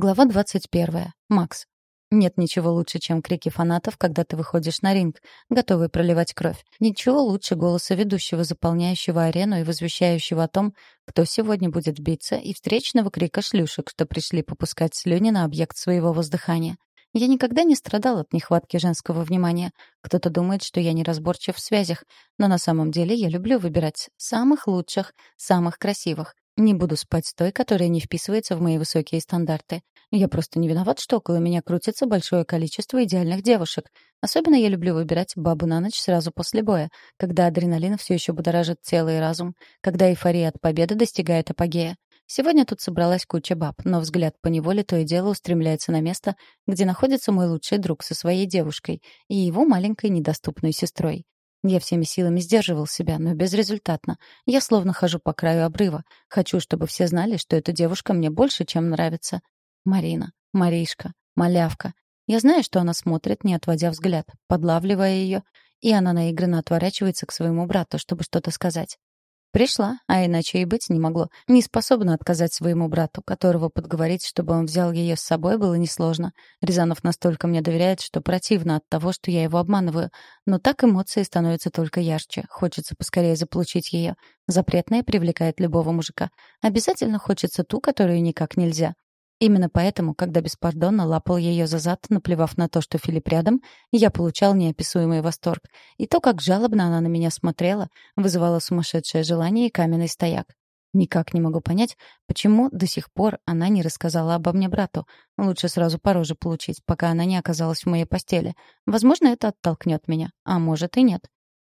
Глава 21. Макс. Нет ничего лучше, чем крики фанатов, когда ты выходишь на ринг, готовый проливать кровь. Ничего лучше голоса ведущего, заполняющего арену и возвещающего о том, кто сегодня будет биться, и встречного крика шлюшек, что пришли попускать слюни на объект своего воздыхания. Я никогда не страдал от нехватки женского внимания. Кто-то думает, что я неразборчив в связях, но на самом деле я люблю выбирать самых лучших, самых красивых. Не буду спать с той, которая не вписывается в мои высокие стандарты. Я просто не виноват, что около меня крутится большое количество идеальных девушек. Особенно я люблю выбирать бабу на ночь сразу после боя, когда адреналин все еще будоражит тело и разум, когда эйфория от победы достигает апогея. Сегодня тут собралась куча баб, но взгляд по неволе то и дело устремляется на место, где находится мой лучший друг со своей девушкой и его маленькой недоступной сестрой. Я всеми силами сдерживал себя, но безрезультатно. Я словно хожу по краю обрыва. Хочу, чтобы все знали, что эта девушка мне больше, чем нравится. Марина, Маришка, малявка. Я знаю, что она смотрит, не отводя взгляд, подлавливая ее, и она наигранно отворачивается к своему брату, чтобы что-то сказать. Пришла, а иначе и быть не могло. Не способна отказать своему брату, которого подговорить, чтобы он взял ее с собой, было несложно. Рязанов настолько мне доверяет, что противно от того, что я его обманываю. Но так эмоции становятся только ярче. Хочется поскорее заполучить ее. Запретная привлекает любого мужика. Обязательно хочется ту, которую никак нельзя. Именно поэтому, когда беспардонно лапал ее за зад, наплевав на то, что Филипп рядом, я получал неописуемый восторг. И то, как жалобно она на меня смотрела, вызывало сумасшедшее желание и каменный стояк. Никак не могу понять, почему до сих пор она не рассказала обо мне брату. Лучше сразу по получить, пока она не оказалась в моей постели. Возможно, это оттолкнет меня, а может и нет.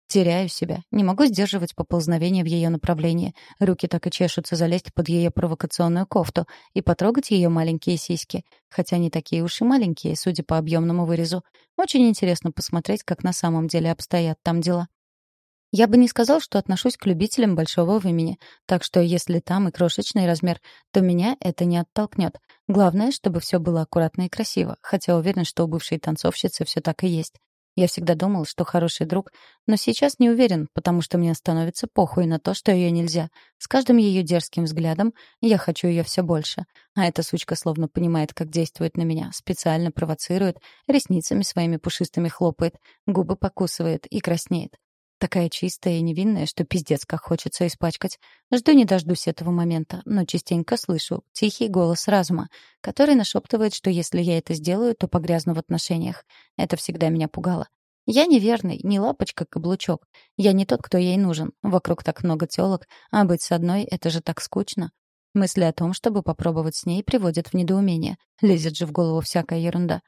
Теряю себя, не могу сдерживать поползновение в ее направлении. Руки так и чешутся залезть под ее провокационную кофту и потрогать ее маленькие сиськи. Хотя не такие уж и маленькие, судя по объемному вырезу. Очень интересно посмотреть, как на самом деле обстоят там дела. Я бы не сказал, что отношусь к любителям большого вымени, так что если там и крошечный размер, то меня это не оттолкнет. Главное, чтобы все было аккуратно и красиво, хотя уверен, что у бывшей танцовщицы все так и есть. Я всегда думал, что хороший друг, но сейчас не уверен, потому что мне становится похуй на то, что ее нельзя. С каждым ее дерзким взглядом я хочу ее все больше. А эта сучка словно понимает, как действует на меня, специально провоцирует, ресницами своими пушистыми хлопает, губы покусывает и краснеет. Такая чистая и невинная, что пиздец как хочется испачкать. Жду не дождусь этого момента, но частенько слышу тихий голос разума, который нашептывает, что если я это сделаю, то погрязну в отношениях. Это всегда меня пугало. Я неверный, не лапочка-каблучок. Я не тот, кто ей нужен. Вокруг так много тёлок, а быть с одной — это же так скучно. Мысли о том, чтобы попробовать с ней, приводят в недоумение. Лезет же в голову всякая ерунда.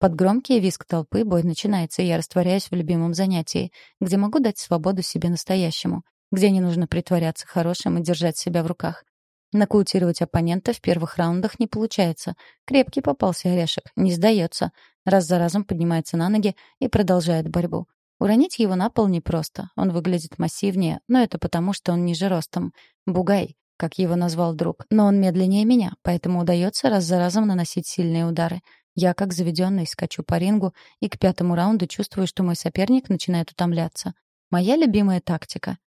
Под громкий визг толпы бой начинается, и я растворяюсь в любимом занятии, где могу дать свободу себе настоящему, где не нужно притворяться хорошим и держать себя в руках. Нокаутировать оппонента в первых раундах не получается. Крепкий попался орешек, не сдается. Раз за разом поднимается на ноги и продолжает борьбу. Уронить его на пол непросто. Он выглядит массивнее, но это потому, что он ниже ростом. Бугай, как его назвал друг. Но он медленнее меня, поэтому удается раз за разом наносить сильные удары. Я, как заведенный, скачу по рингу и к пятому раунду чувствую, что мой соперник начинает утомляться. Моя любимая тактика.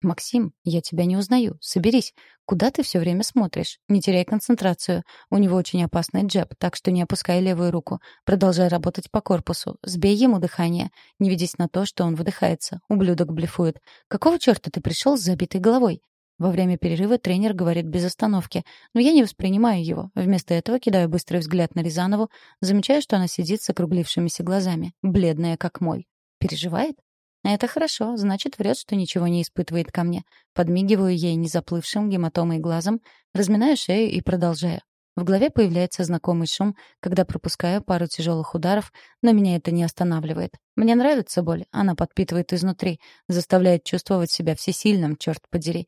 «Максим, я тебя не узнаю. Соберись. Куда ты все время смотришь? Не теряй концентрацию. У него очень опасный джеб, так что не опускай левую руку. Продолжай работать по корпусу. Сбей ему дыхание. Не ведись на то, что он выдыхается. Ублюдок блефует. Какого черта ты пришел с забитой головой? Во время перерыва тренер говорит без остановки, но я не воспринимаю его. Вместо этого кидаю быстрый взгляд на Рязанову, замечаю, что она сидит с округлившимися глазами, бледная как мой. Переживает? Это хорошо, значит, врет, что ничего не испытывает ко мне. Подмигиваю ей незаплывшим гематомой глазом, разминаю шею и продолжаю. В голове появляется знакомый шум, когда пропускаю пару тяжелых ударов, но меня это не останавливает. Мне нравится боль, она подпитывает изнутри, заставляет чувствовать себя всесильным, черт подери.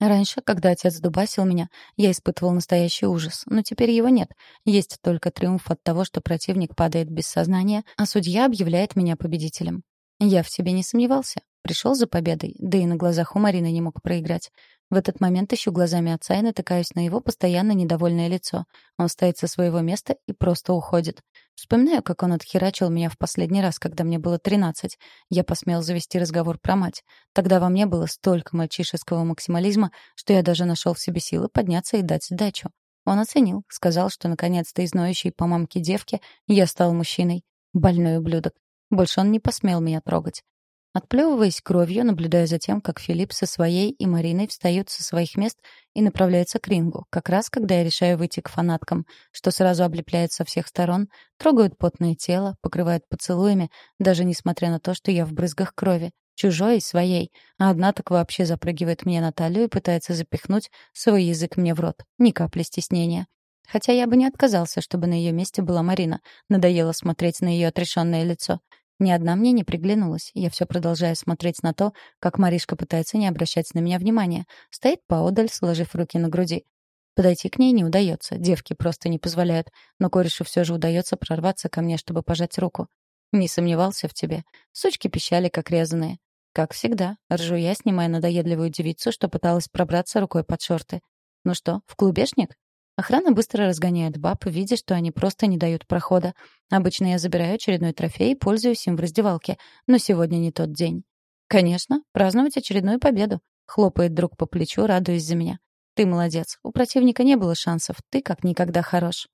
Раньше, когда отец дубасил меня, я испытывал настоящий ужас, но теперь его нет. Есть только триумф от того, что противник падает без сознания, а судья объявляет меня победителем. Я в себе не сомневался. Пришел за победой, да и на глазах у Марины не мог проиграть. В этот момент ищу глазами отца и натыкаюсь на его постоянно недовольное лицо. Он стоит со своего места и просто уходит. Вспоминаю, как он отхерачил меня в последний раз, когда мне было 13. Я посмел завести разговор про мать. Тогда во мне было столько мальчишеского максимализма, что я даже нашел в себе силы подняться и дать сдачу. Он оценил, сказал, что наконец-то из по мамке девки я стал мужчиной. Больной ублюдок. Больше он не посмел меня трогать. Отплевываясь кровью, наблюдая за тем, как Филипп со своей и Мариной встают со своих мест и направляются к рингу, как раз когда я решаю выйти к фанаткам, что сразу облепляют со всех сторон, трогают потное тело, покрывают поцелуями, даже несмотря на то, что я в брызгах крови, чужой и своей, а одна так вообще запрыгивает мне на талию и пытается запихнуть свой язык мне в рот. Ни капли стеснения. Хотя я бы не отказался, чтобы на ее месте была Марина. Надоело смотреть на ее отрешенное лицо. Ни одна мне не приглянулась. Я все продолжаю смотреть на то, как Маришка пытается не обращать на меня внимания. Стоит поодаль, сложив руки на груди. Подойти к ней не удается, девки просто не позволяют. Но корешу все же удается прорваться ко мне, чтобы пожать руку. Не сомневался в тебе. Сучки пищали, как резаные. Как всегда, ржу я, снимая надоедливую девицу, что пыталась пробраться рукой под шорты. Ну что, в клубешник? Охрана быстро разгоняет баб, видя, что они просто не дают прохода. Обычно я забираю очередной трофей и пользуюсь им в раздевалке, но сегодня не тот день. «Конечно, праздновать очередную победу», — хлопает друг по плечу, радуясь за меня. «Ты молодец. У противника не было шансов. Ты как никогда хорош».